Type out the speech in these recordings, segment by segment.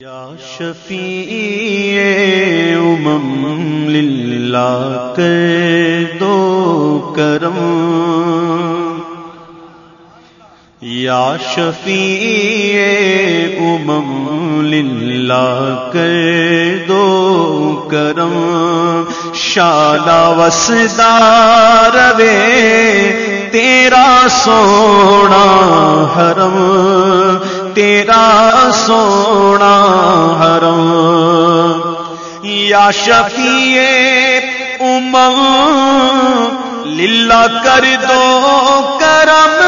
یا شفیع امم للہ کر دو کرم یا شفیع امم للہ کر دو کرم شالا وسدار وے تیرا سونا حرم تیرا سونا حرم۔ یا شفیع امم، للہ کر دو کرم۔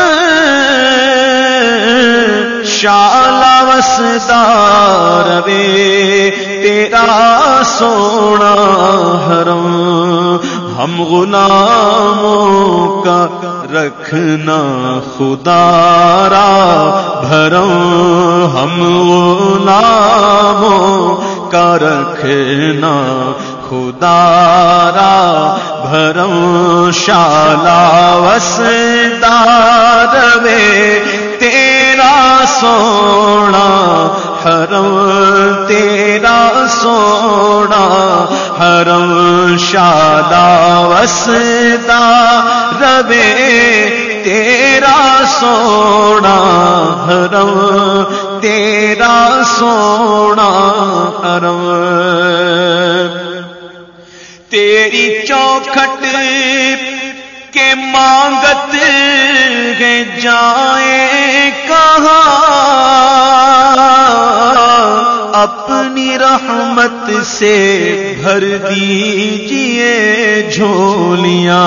شالا وسدار وے تیرا سونا حرم۔ ہم غلاموں کا رکھنا خدا را۔ رکھنا، خدا را بھرم شالا وسدار وے، تیرا سونا حرم، تیرا سونا حرم شادا وسدا ربے تیرا سونا حرم تیرا سونا حرم۔ تیری چوکھٹ کے مانگت گے جائیں کہاں؟ اپنی رحمت سے بھر دیجیے جھولیاں۔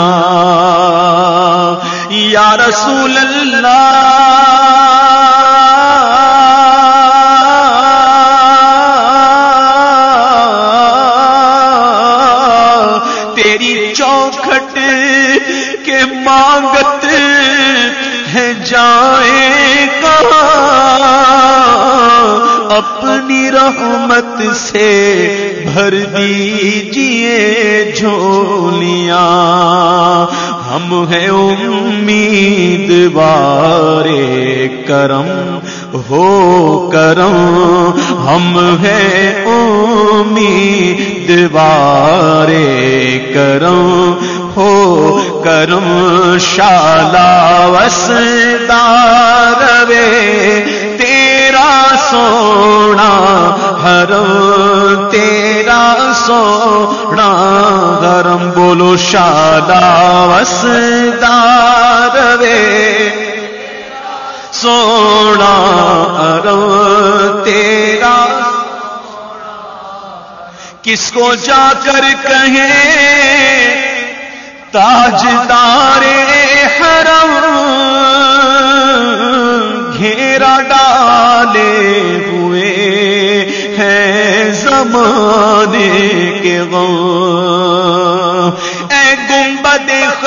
یا رسول اللہ اپنی رحمت سے بھر دیجیے جھولیاں۔ ہم ہیں امید بارے کرم، ہو کرم۔ ہم ہیں امید بارے کرم، ہو کرم۔ شالا وسدار وے سونا، حرم تیرا سونا گرم بولو شالا وسدار وے۔ سونا، حرم تیرا کس کو جا کر کہیں؟ تاجدار حرم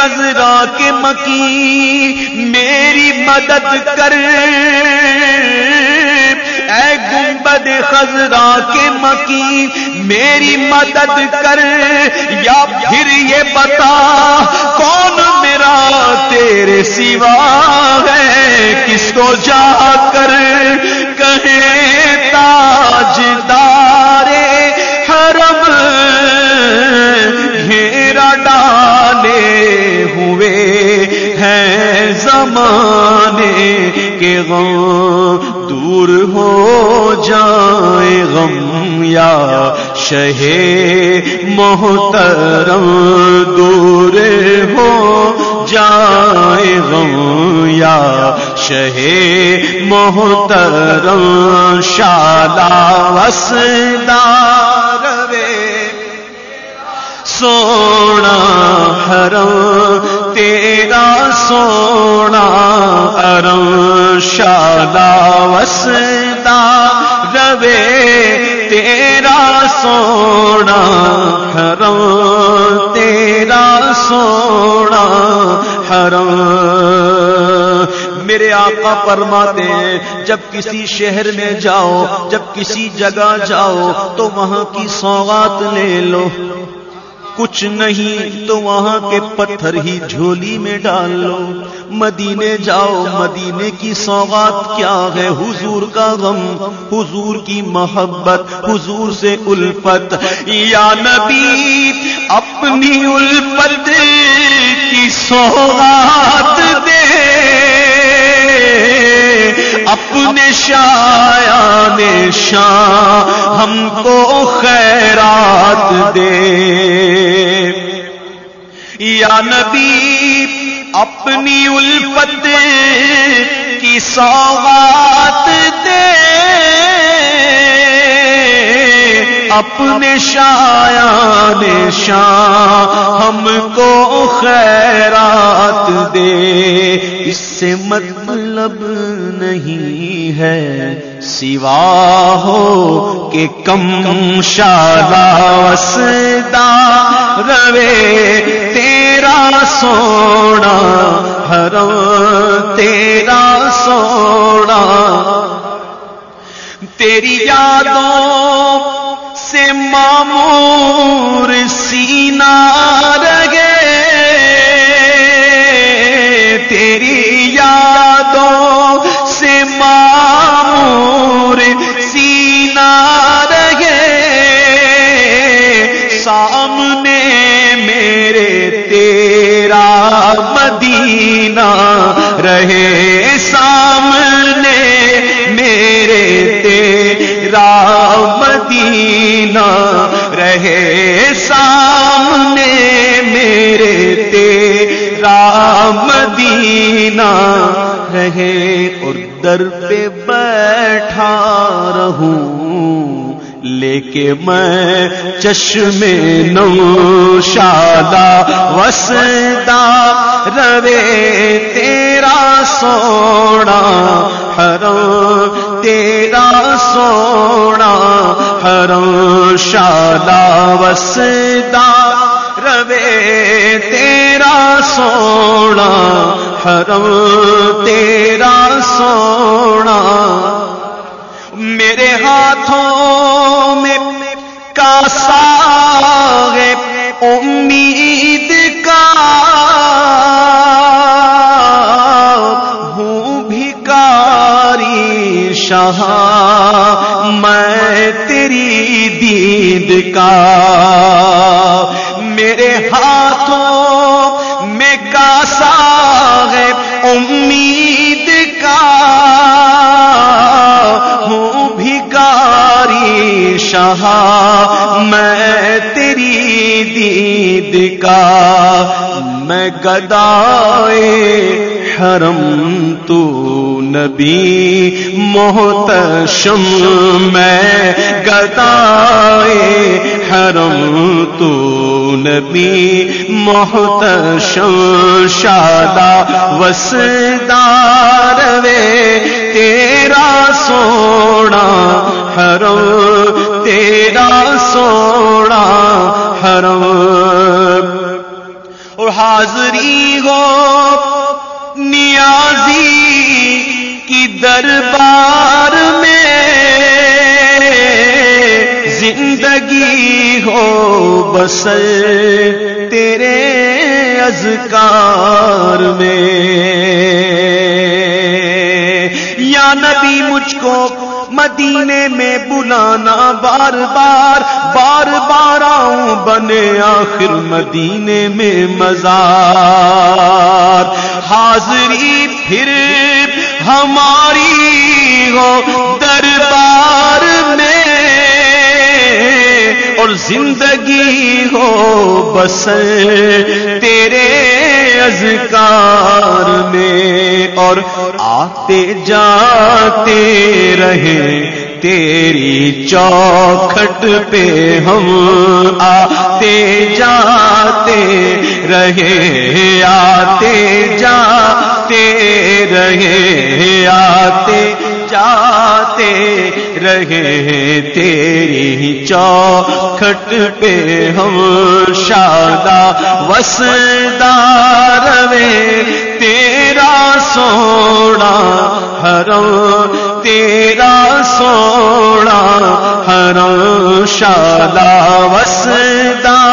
گنبد خزرا کے مکی میری مدد کر۔ اے گنبد خزرا کے مکی میری مدد کر۔ یا پھر یہ بتا کون میرا تیرے سوا ہے؟ کس کو جا کر کہے تاج زمانے کے غم دور ہو جائے، غم یا شہ محترم دور ہو جائے، غم یا شہ محترم شالا وسدار سونا حرم تیرا سونا وسدا روے تیرا سونا حرم تیرا سونا حرم میرے آقا فرماتے ہیں، جب کسی شہر میں جاؤ، جب کسی جگہ جاؤ، تو وہاں کی سوغات لے لو۔ کچھ نہیں، تو وہاں کے پتھر ہی جھولی میں ڈال لو۔ مدینے جاؤ، مدینے کی سوغات کیا ہے؟ حضور کا غم، حضور کی محبت، حضور سے الفت۔ یا نبی، اپنی الفت کی سوغات اپنے شایان شاہ ہم کو خیرات دے۔ یا نبی اپنی الفت کی سوات اپنے شایان شاہ ہم کو خیرات دے۔ اس سے مطلب نہیں ہے سوا ہو کہ کم شالا وسدا روے۔ تیرا سونا حرم، تیرا سونا۔ تیری یادوں سے مامور سینا رگے تیری یادوں سے مامور سینا رگے سامنے میرے تیرا مدینہ رہے سامنے رہے اور در پہ بیٹھا رہوں لے کے میں چشم نو شادا وسدا روے تیرا سونا حرم، تیرا سونا حرم شادا وسدا روے تیرا سونا حرم تیرا سونا۔ میرے ہاتھوں میں کاسا ہے، امید کا۔ ہوں بھکاری شاہ، میں تیری دید کا۔ میرے ہاتھوں بھکاری شاہ میں تیری دید کا میں گدائے حرم تو نبی محتشم میں گدائے حرم تو نبی محتشم شادہ وسدار حاضری ہو۔ نیازی کی دربار میں زندگی ہو بسر تیرے اذکار میں۔ یا نبی، مجھ کو مدینے میں بلانا بار بار بار بار آؤں بنے آخر مدینے میں مزار۔ حاضری پھر ہماری ہو دربار میں۔ اور زندگی ہو بس تیرے اذکار میں۔ اور آتے جاتے رہے۔ تیری چوکھٹ پہ ہم آتے جاتے رہے آتے جاتے رہے آتے جاتے رہے تیری کھٹ پہ ہم شادہ وسدار وے تیرا سونا حرم تیرا سونا حرم شادہ وسدار